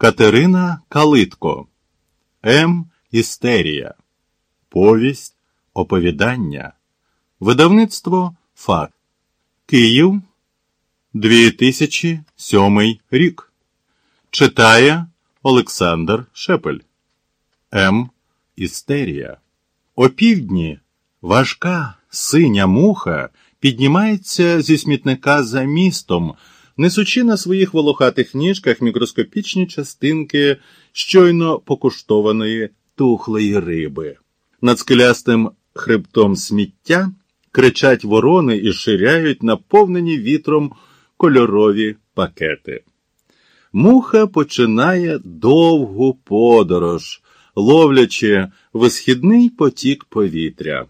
Катерина Калитко М. Істерія. Повість Оповідання. Видавництво ФАК. Київ 2007 рік. Читає Олександр Шепель. М. Істерія. Опівдні важка синя муха піднімається зі смітника за містом несучи на своїх волохатих ніжках мікроскопічні частинки щойно покуштованої тухлої риби. Над скелястим хребтом сміття кричать ворони і ширяють наповнені вітром кольорові пакети. Муха починає довгу подорож, ловлячи висхідний потік повітря.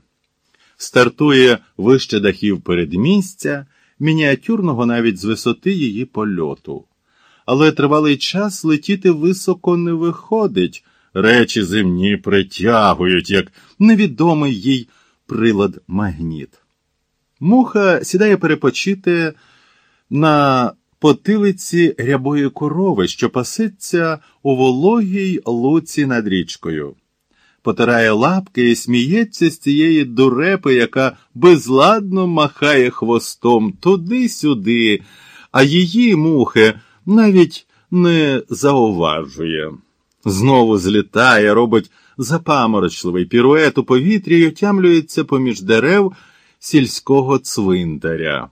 Стартує вище дахів передмістя мініатюрного навіть з висоти її польоту. Але тривалий час летіти високо не виходить, речі земні притягують, як невідомий їй прилад магніт. Муха сідає перепочити на потилиці рябої корови, що паситься у вологій луці над річкою потирає лапки і сміється з цієї дурепи, яка безладно махає хвостом туди-сюди, а її мухи навіть не зауважує. Знову злітає, робить запаморочливий пірует у повітрі й отямлюється поміж дерев сільського цвинтаря.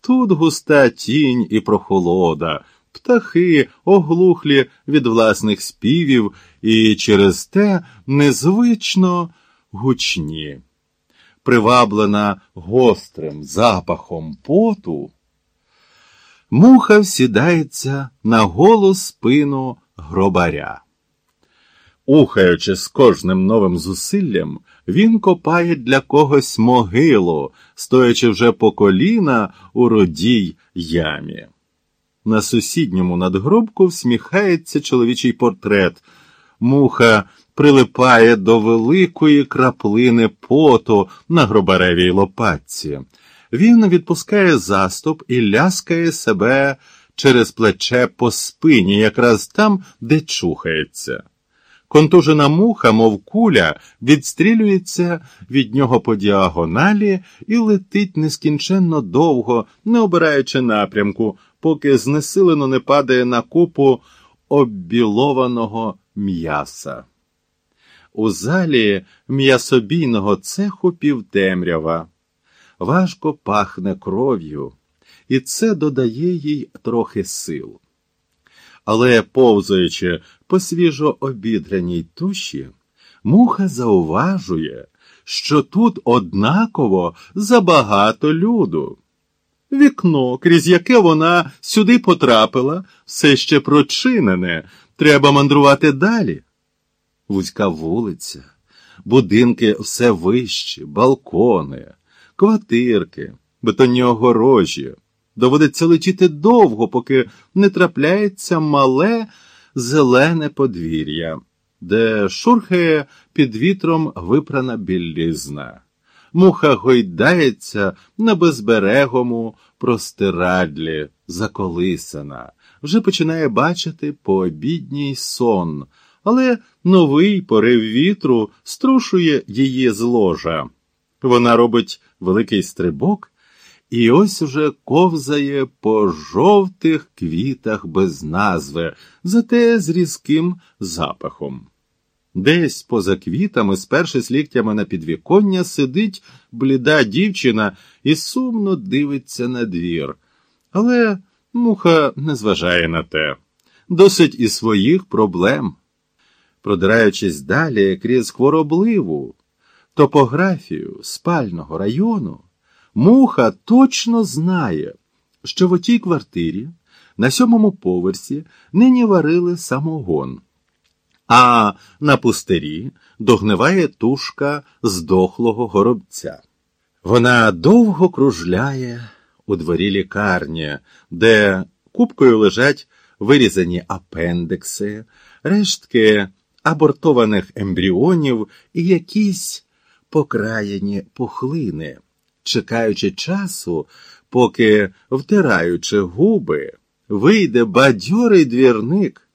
Тут густа тінь і прохолода, птахи оглухлі від власних співів і через те незвично гучні. Приваблена гострим запахом поту, муха всідається на голу спину гробаря. Ухаючи з кожним новим зусиллям, він копає для когось могилу, стоячи вже по коліна у родій ямі. На сусідньому надгробку всміхається чоловічий портрет. Муха прилипає до великої краплини поту на гробаревій лопатці. Він відпускає заступ і ляскає себе через плече по спині, якраз там, де чухається. Контужена муха, мов куля, відстрілюється від нього по діагоналі і летить нескінченно довго, не обираючи напрямку, поки знесилено не падає на купу оббілованого м'яса. У залі м'ясобійного цеху півтемрява. Важко пахне кров'ю, і це додає їй трохи сил. Але, повзаючи по свіжо обідраній туші, муха зауважує, що тут однаково забагато люду. Вікно, крізь яке вона сюди потрапила, все ще прочинене, треба мандрувати далі. Вузька вулиця, будинки все вищі, балкони, квартирки, бетонні огорожі. Доводиться летіти довго, поки не трапляється мале зелене подвір'я, де шурхає під вітром випрана білізна. Муха гойдається на безберегому простирадлі, заколисана, вже починає бачити пообідній сон, але новий порив вітру струшує її з ложа. Вона робить великий стрибок і ось уже ковзає по жовтих квітах без назви, зате з різким запахом. Десь поза квітами, сперши ліктями на підвіконня, сидить бліда дівчина і сумно дивиться на двір. Але муха не зважає на те. Досить і своїх проблем. Продираючись далі крізь хворобливу топографію спального району, муха точно знає, що в отій квартирі на сьомому поверсі нині варили самогон а на пустирі догниває тушка здохлого горобця. Вона довго кружляє у дворі лікарні, де купкою лежать вирізані апендекси, рештки абортованих ембріонів і якісь покраєні пухлини, чекаючи часу, поки, втираючи губи, вийде бадьорий двірник